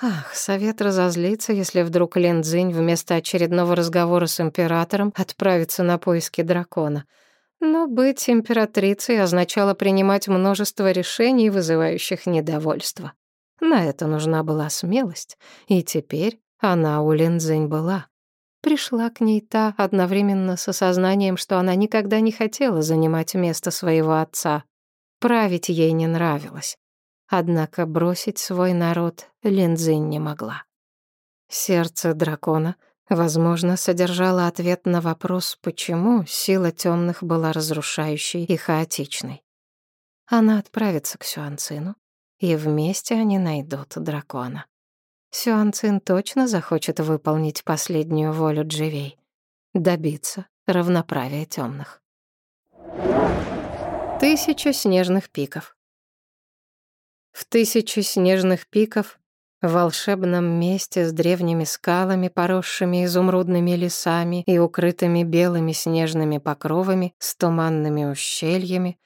Ах, совет разозлится, если вдруг Лин Цзинь вместо очередного разговора с императором отправится на поиски дракона. Но быть императрицей означало принимать множество решений, вызывающих недовольство. На это нужна была смелость, и теперь она у Лин была. Пришла к ней та одновременно с осознанием, что она никогда не хотела занимать место своего отца. Править ей не нравилось. Однако бросить свой народ Линдзинь не могла. Сердце дракона, возможно, содержало ответ на вопрос, почему сила темных была разрушающей и хаотичной. Она отправится к Сюанцину, и вместе они найдут дракона. Сюан Цин точно захочет выполнить последнюю волю Дживей. Добиться, равноправия темных. Тысяча снежных пиков. В тысячу снежных пиков в волшебном месте с древними скалами, поросшими изумрудными лесами и укрытыми белыми снежными покровами, с туманными ущельями,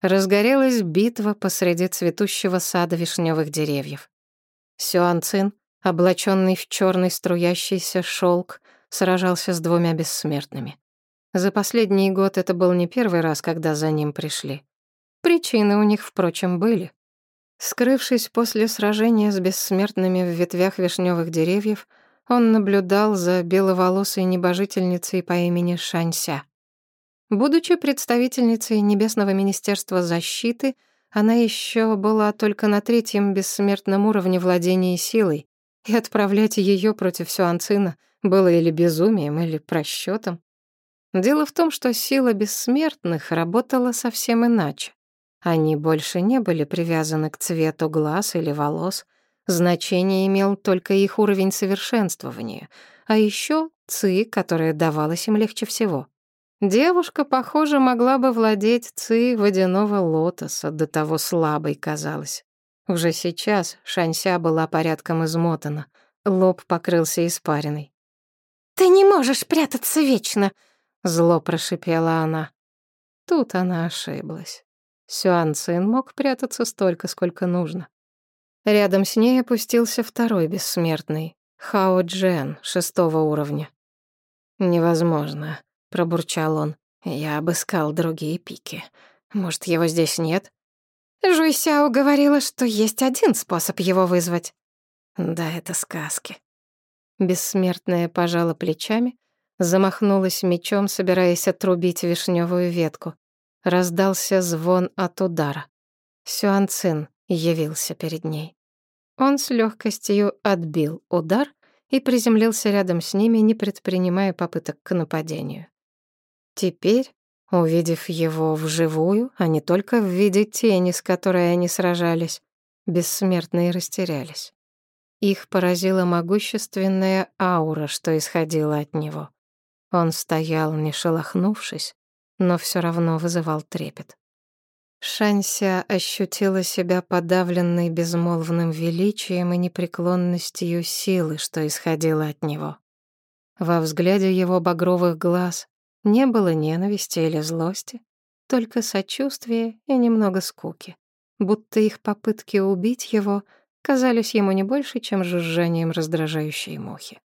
разгорелась битва посреди цветущего сада вишневых деревьев. Сюанцин, облаченный в черный струящийся шелк, сражался с двумя бессмертными. За последний год это был не первый раз, когда за ним пришли. Причины у них, впрочем, были. Скрывшись после сражения с бессмертными в ветвях вишневых деревьев, он наблюдал за беловолосой небожительницей по имени Шанься. Будучи представительницей Небесного Министерства защиты, она еще была только на третьем бессмертном уровне владения силой, и отправлять ее против Сюанцина было или безумием, или просчетом. Дело в том, что сила бессмертных работала совсем иначе. Они больше не были привязаны к цвету глаз или волос. Значение имел только их уровень совершенствования, а еще ци, которая давалась им легче всего. Девушка, похоже, могла бы владеть ци водяного лотоса, до того слабой казалась. Уже сейчас Шанся была порядком измотана, лоб покрылся испариной. «Ты не можешь прятаться вечно!» — зло прошипела она. Тут она ошиблась. Сюан Цин мог прятаться столько, сколько нужно. Рядом с ней опустился второй бессмертный, Хао Джен, шестого уровня. «Невозможно», — пробурчал он. «Я обыскал другие пики. Может, его здесь нет?» Жуй Сяо говорила, что есть один способ его вызвать. Да, это сказки. Бессмертная пожала плечами, замахнулась мечом, собираясь отрубить вишневую ветку. Раздался звон от удара. Сюан Цин явился перед ней. Он с легкостью отбил удар и приземлился рядом с ними, не предпринимая попыток к нападению. Теперь, увидев его вживую, а не только в виде тени, с которой они сражались, бессмертные растерялись. Их поразила могущественная аура, что исходила от него. Он стоял, не шелохнувшись, но все равно вызывал трепет. Шанся ощутила себя подавленной безмолвным величием и непреклонностью силы, что исходило от него. Во взгляде его багровых глаз не было ненависти или злости, только сочувствие и немного скуки, будто их попытки убить его казались ему не больше, чем жужжанием раздражающей мухи.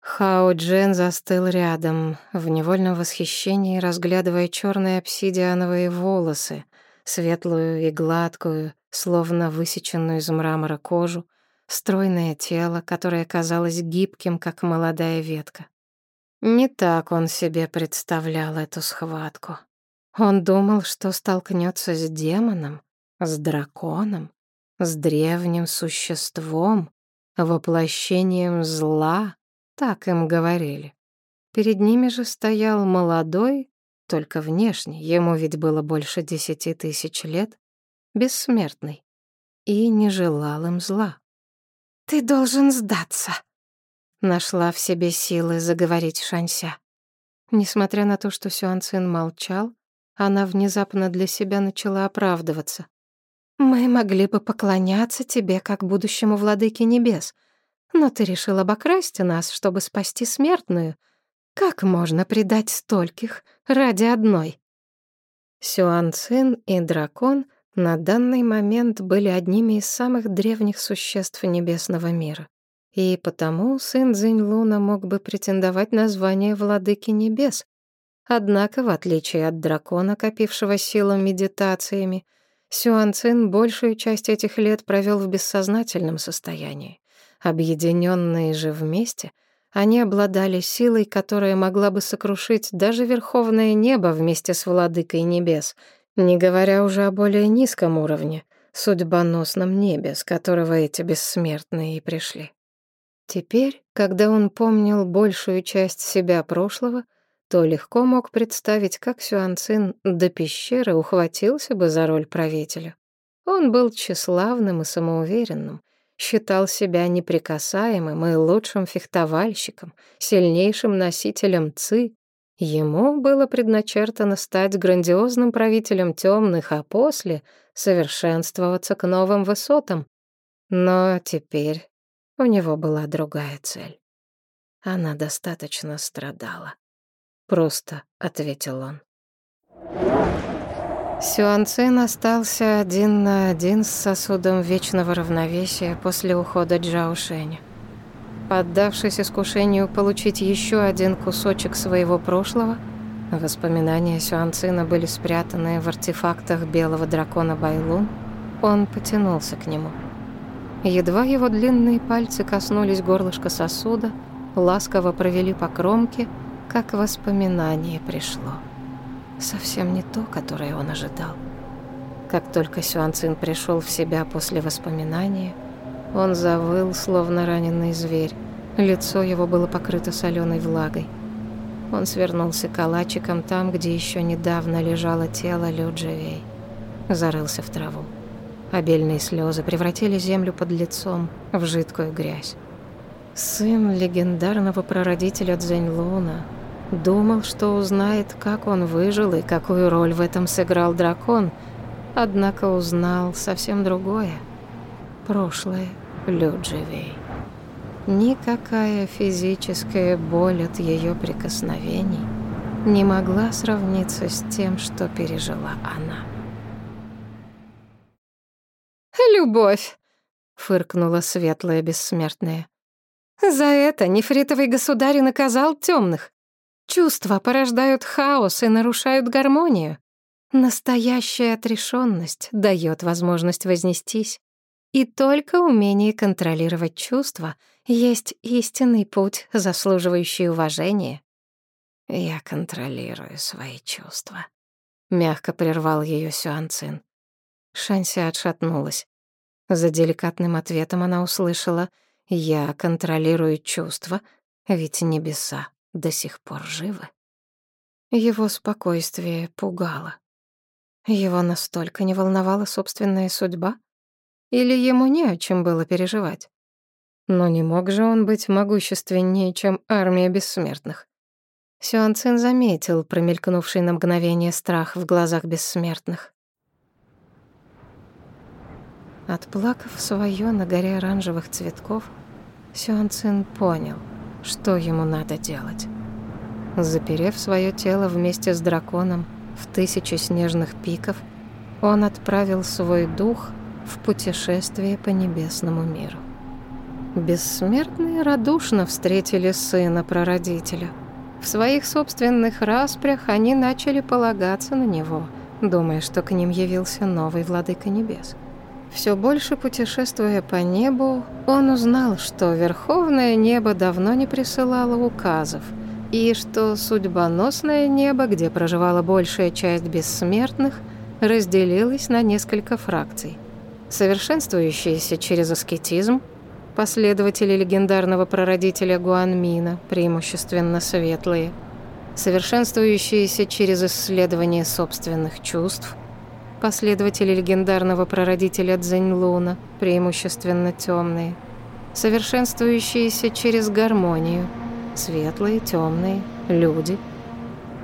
Хао Джен застыл рядом, в невольном восхищении разглядывая черные обсидиановые волосы, светлую и гладкую, словно высеченную из мрамора кожу, стройное тело, которое казалось гибким, как молодая ветка. Не так он себе представлял эту схватку. Он думал, что столкнется с демоном, с драконом, с древним существом, воплощением зла, так им говорили. Перед ними же стоял молодой, только внешне, ему ведь было больше десяти тысяч лет, бессмертный, и не желал им зла. «Ты должен сдаться», — нашла в себе силы заговорить Шанся. Несмотря на то, что Сюанцин молчал, она внезапно для себя начала оправдываться. «Мы могли бы поклоняться тебе как будущему владыке небес», но ты решил обокрасть нас, чтобы спасти смертную. Как можно предать стольких ради одной?» Сюан Цин и дракон на данный момент были одними из самых древних существ небесного мира. И потому сын Цзинь-Луна мог бы претендовать на звание владыки небес. Однако, в отличие от дракона, копившего силу медитациями, Сюан Цин большую часть этих лет провел в бессознательном состоянии. Объединенные же вместе, они обладали силой, которая могла бы сокрушить даже верховное небо вместе с владыкой небес, не говоря уже о более низком уровне, судьбоносном небе, с которого эти бессмертные и пришли. Теперь, когда он помнил большую часть себя прошлого, то легко мог представить, как Сюанцин до пещеры ухватился бы за роль правителя. Он был тщеславным и самоуверенным, считал себя неприкасаемым и лучшим фехтовальщиком, сильнейшим носителем ци. Ему было предначертано стать грандиозным правителем темных, а после совершенствоваться к новым высотам. Но теперь у него была другая цель. Она достаточно страдала. Просто ответил он. Сюанцин остался один на один с сосудом вечного равновесия после ухода Джао Шэня. Поддавшись искушению получить еще один кусочек своего прошлого, воспоминания Сюанцина были спрятаны в артефактах белого дракона Байлун, он потянулся к нему. Едва его длинные пальцы коснулись горлышка сосуда, ласково провели по кромке, как воспоминание пришло. Совсем не то, которое он ожидал. Как только Сюанцин пришел в себя после воспоминания – он завыл, словно раненый зверь. Лицо его было покрыто соленой влагой. Он свернулся калачиком там, где еще недавно лежало тело Люджевей. Зарылся в траву. Обельные слезы превратили землю под лицом в жидкую грязь. Сын легендарного прародителя Цзэньлуна думал, что узнает, как он выжил и какую роль в этом сыграл дракон, однако узнал совсем другое. Прошлое Люджевей. Никакая физическая боль от ее прикосновений не могла сравниться с тем, что пережила она. «Любовь!» — фыркнула светлая бессмертная. «За это нефритовый государь наказал темных. Чувства порождают хаос и нарушают гармонию. Настоящая отрешенность дает возможность вознестись. И только умение контролировать чувства есть истинный путь, заслуживающий уважения. Я контролирую свои чувства. Мягко прервал ее Сюанцин. Шанси отшатнулась. За деликатным ответом она услышала «Я контролирую чувства, ведь небеса до сих пор живы». Его спокойствие пугало. Его настолько не волновала собственная судьба, или ему не о чем было переживать? Но не мог же он быть могущественнее, чем армия бессмертных. Сюан Цин заметил промелькнувший на мгновение страх в глазах бессмертных. Отплакав своё на горе оранжевых цветков, Сюан Цин понял, что ему надо делать. Заперев своё тело вместе с драконом в тысячу снежных пиков, он отправил свой дух в путешествие по небесному миру. Бессмертные радушно встретили сына прародителя. В своих собственных распрях они начали полагаться на него, думая, что к ним явился новый владыка небес. Все больше путешествуя по небу, он узнал, что верховное небо давно не присылало указов, и что судьбоносное небо, где проживала большая часть бессмертных, разделилось на несколько фракций. Совершенствующиеся через аскетизм, последователи легендарного прародителя Гуанмина, преимущественно светлые, совершенствующиеся через исследование собственных чувств, последователи легендарного прародителя Цзэньлуна, преимущественно темные, совершенствующиеся через гармонию, светлые, темные, люди.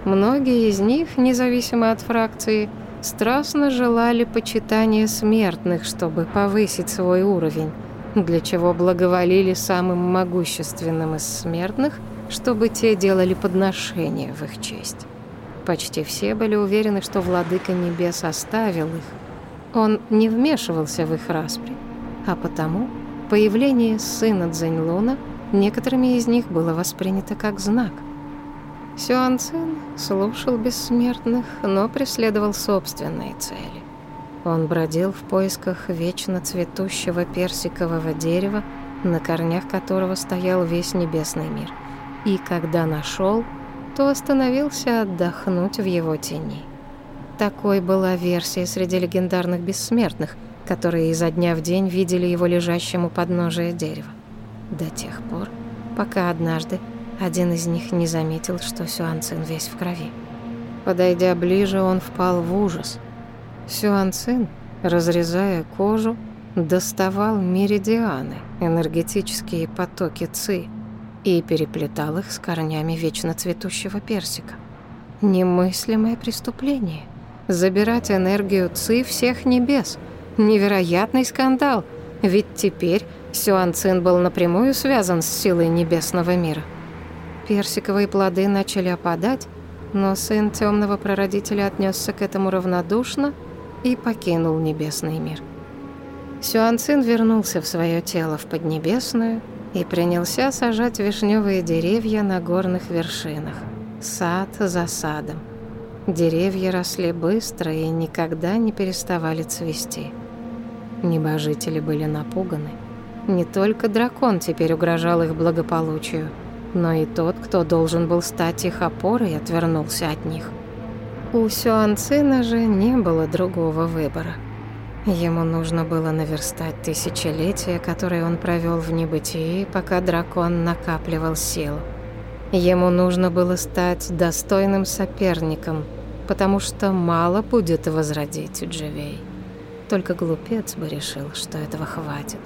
Многие из них, независимо от фракции, страстно желали почитания смертных, чтобы повысить свой уровень, для чего благоволили самым могущественным из смертных, чтобы те делали подношения в их честь. Почти все были уверены, что Владыка Небес оставил их. Он не вмешивался в их распри, а потому появление сына Цзэньлуна некоторыми из них было воспринято как знак – Сюан Цин слушал бессмертных, но преследовал собственные цели. Он бродил в поисках вечно цветущего персикового дерева, на корнях которого стоял весь небесный мир. И когда нашел, то остановился отдохнуть в его тени. Такой была версия среди легендарных бессмертных, которые изо дня в день видели его лежащим у подножия дерева. До тех пор, пока однажды один из них не заметил, что Сюанцин весь в крови. Подойдя ближе, он впал в ужас. Сюанцин, разрезая кожу, доставал меридианы, энергетические потоки ци, и переплетал их с корнями вечно цветущего персика. Немыслимое преступление. Забирать энергию Ци всех небес. Невероятный скандал. Ведь теперь Сюан Цин был напрямую связан с силой небесного мира. Персиковые плоды начали опадать, но сын темного прародителя отнесся к этому равнодушно и покинул небесный мир. Сюан Цин вернулся в свое тело в Поднебесную и принялся сажать вишневые деревья на горных вершинах, сад за садом. Деревья росли быстро и никогда не переставали цвести. Небожители были напуганы. Не только дракон теперь угрожал их благополучию, но и тот, кто должен был стать их опорой, отвернулся от них. У Сюанцина же не было другого выбора. Ему нужно было наверстать тысячелетия, которые он провел в небытии, пока дракон накапливал силу. Ему нужно было стать достойным соперником, потому что мало будет возродить Дживей. Только глупец бы решил, что этого хватит.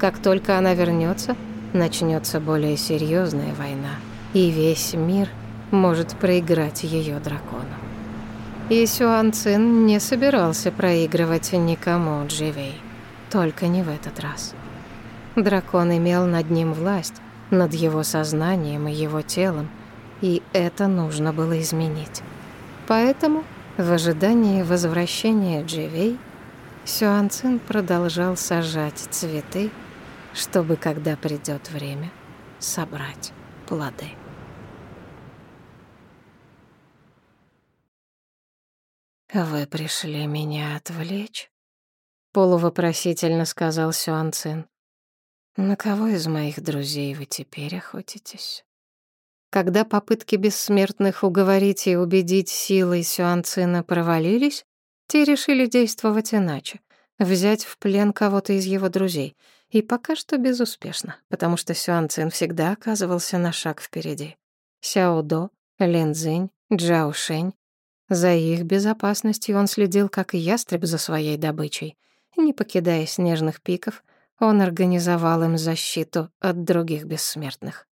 Как только она вернется, начнется более серьезная война, и весь мир может проиграть ее дракону. И Сюан Цин не собирался проигрывать никому Дживей, только не в этот раз. Дракон имел над ним власть, над его сознанием и его телом, и это нужно было изменить. Поэтому, в ожидании возвращения Дживей, Сюан Цин продолжал сажать цветы, чтобы, когда придет время, собрать плоды. «Вы пришли меня отвлечь?» — полувопросительно сказал Сюан Цин. На кого из моих друзей вы теперь охотитесь? Когда попытки бессмертных уговорить и убедить силой Сюанцина провалились, те решили действовать иначе, взять в плен кого-то из его друзей. И пока что безуспешно, потому что Сюанцин всегда оказывался на шаг впереди. Сяо До, Лин Цзинь, Джао Шэнь. За их безопасностью он следил, как ястреб за своей добычей, не покидая снежных пиков, он организовал им защиту от других бессмертных.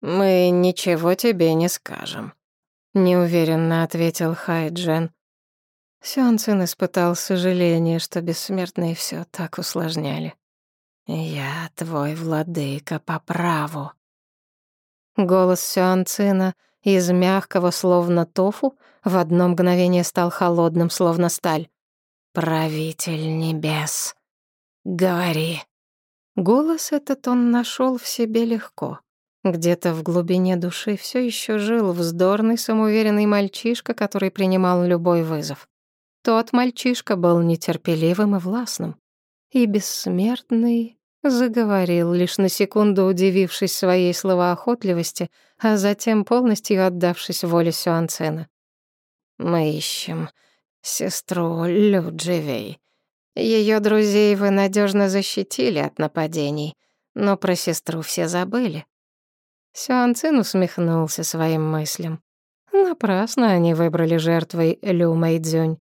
«Мы ничего тебе не скажем», — неуверенно ответил Хайджен. Сюанцин испытал сожаление, что бессмертные все так усложняли. «Я твой владыка по праву». Голос Сюанцина из мягкого, словно тофу, в одно мгновение стал холодным, словно сталь. «Правитель небес». «Говори». Голос этот он нашел в себе легко. Где-то в глубине души все еще жил вздорный, самоуверенный мальчишка, который принимал любой вызов. Тот мальчишка был нетерпеливым и властным. И бессмертный заговорил, лишь на секунду удивившись своей словоохотливости, а затем полностью отдавшись воле Сюанцена. «Мы ищем сестру Людживей. Ее друзей вы надежно защитили от нападений, но про сестру все забыли. Сюан Цин усмехнулся своим мыслям. Напрасно они выбрали жертвой Лю Мэйдзюнь.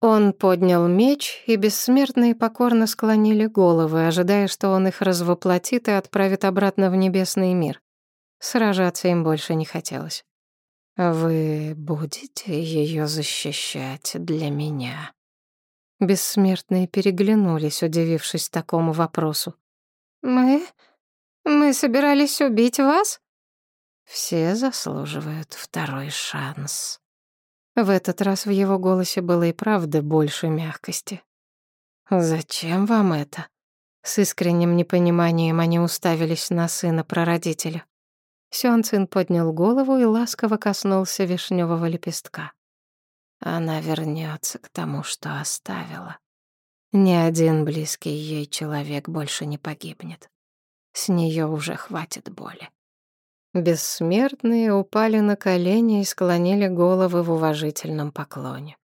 Он поднял меч, и бессмертные покорно склонили головы, ожидая, что он их развоплотит и отправит обратно в небесный мир. Сражаться им больше не хотелось. «Вы будете ее защищать для меня?» Бессмертные переглянулись, удивившись такому вопросу. «Мы? Мы собирались убить вас?» «Все заслуживают второй шанс». В этот раз в его голосе было и правда больше мягкости. «Зачем вам это?» С искренним непониманием они уставились на сына прародителя. Сюан Цин поднял голову и ласково коснулся вишневого лепестка. Она вернется к тому, что оставила. Ни один близкий ей человек больше не погибнет. С нее уже хватит боли. Бессмертные упали на колени и склонили головы в уважительном поклоне.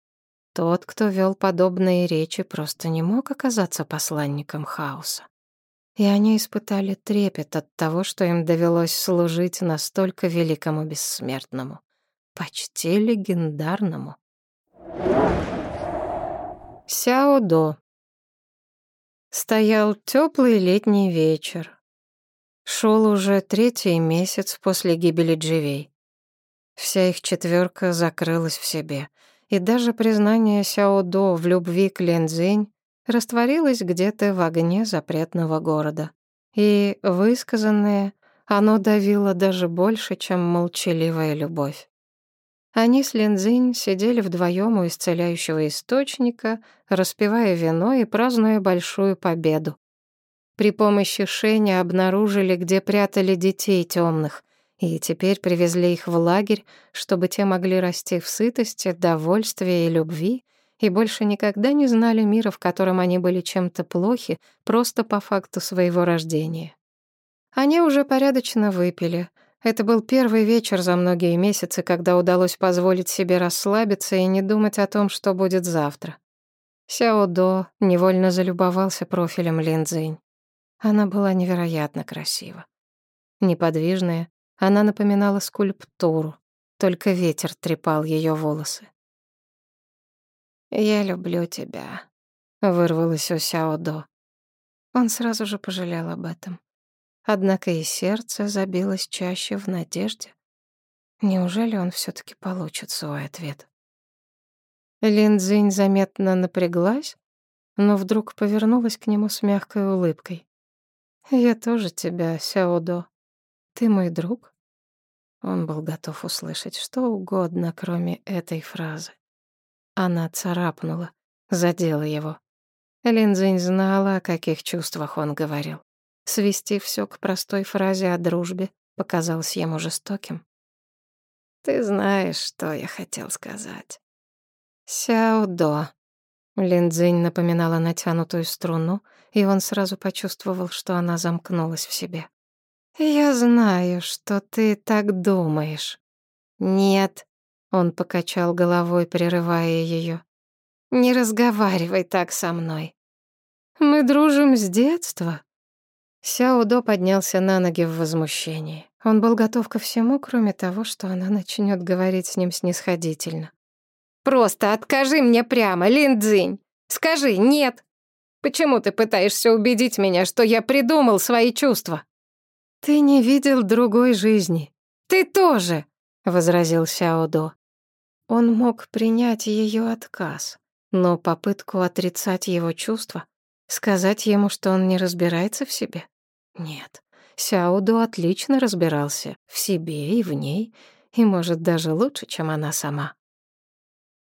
Тот, кто вел подобные речи, просто не мог оказаться посланником хаоса. И они испытали трепет от того, что им довелось служить настолько великому бессмертному, почти легендарному. Сяо-до. Стоял теплый летний вечер. Шел уже третий месяц после гибели Дживей. Вся их четверка закрылась в себе, и даже признание Сяо До в любви к Лин Цзинь растворилось где-то в огне запретного города. И высказанное оно давило даже больше, чем молчаливая любовь. Они с Линдзинь сидели вдвоем у исцеляющего источника, распивая вино и празднуя большую победу. При помощи Шени обнаружили, где прятали детей темных, и теперь привезли их в лагерь, чтобы те могли расти в сытости, довольстве и любви, и больше никогда не знали мира, в котором они были чем-то плохи, просто по факту своего рождения. Они уже порядочно выпили. Это был первый вечер за многие месяцы, когда удалось позволить себе расслабиться и не думать о том, что будет завтра. Сяо До невольно залюбовался профилем Лин Цзинь. Она была невероятно красива. Неподвижная, она напоминала скульптуру, только ветер трепал ее волосы. «Я люблю тебя», — вырвалось у Сяо До. Он сразу же пожалел об этом. Однако и сердце забилось чаще в надежде. Неужели он все таки получит свой ответ? Линдзинь заметно напряглась, но вдруг повернулась к нему с мягкой улыбкой. «Я тоже тебя, Сяодо. Ты мой друг?» Он был готов услышать что угодно, кроме этой фразы. Она царапнула, задела его. Линдзинь знала, о каких чувствах он говорил. Свести все к простой фразе о дружбе показалось ему жестоким. «Ты знаешь, что я хотел сказать». «Сяо-до». Линдзинь напоминала натянутую струну, и он сразу почувствовал, что она замкнулась в себе. «Я знаю, что ты так думаешь». «Нет», — он покачал головой, прерывая ее. «Не разговаривай так со мной. Мы дружим с детства. Сяо поднялся на ноги в возмущении. Он был готов ко всему, кроме того, что она начнет говорить с ним снисходительно. «Просто откажи мне прямо, Линдзинь! Скажи «нет». Почему ты пытаешься убедить меня, что я придумал свои чувства?» «Ты не видел другой жизни. Ты тоже!» — возразил Сяо Он мог принять ее отказ, но попытку отрицать его чувства, сказать ему, что он не разбирается в себе, нет, Сяоду отлично разбирался в себе и в ней, и, может, даже лучше, чем она сама.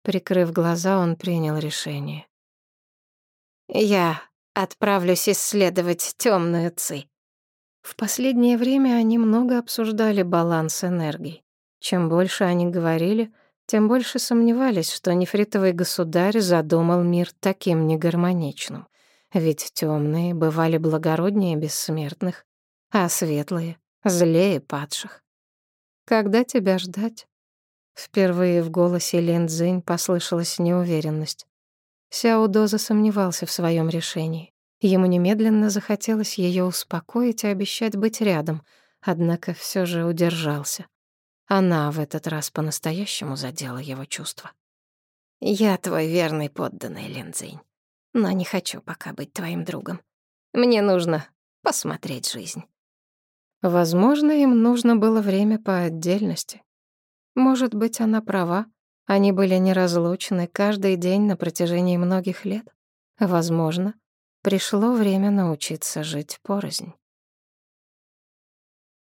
Прикрыв глаза, он принял решение. «Я отправлюсь исследовать темную ци». В последнее время они много обсуждали баланс энергий. Чем больше они говорили, тем больше сомневались, что нефритовый государь задумал мир таким негармоничным. Ведь темные бывали благороднее бессмертных, а светлые — злее падших. Когда тебя ждать? Впервые в голосе Лин Цзинь послышалась неуверенность. Сяо До засомневался в своем решении. Ему немедленно захотелось ее успокоить и обещать быть рядом, однако все же удержался. Она в этот раз по-настоящему задела его чувства. «Я твой верный подданный, Линдзинь но не хочу пока быть твоим другом. Мне нужно посмотреть жизнь». Возможно, им нужно было время по отдельности. Может быть, она права. Они были неразлучны каждый день на протяжении многих лет. Возможно, пришло время научиться жить порознь.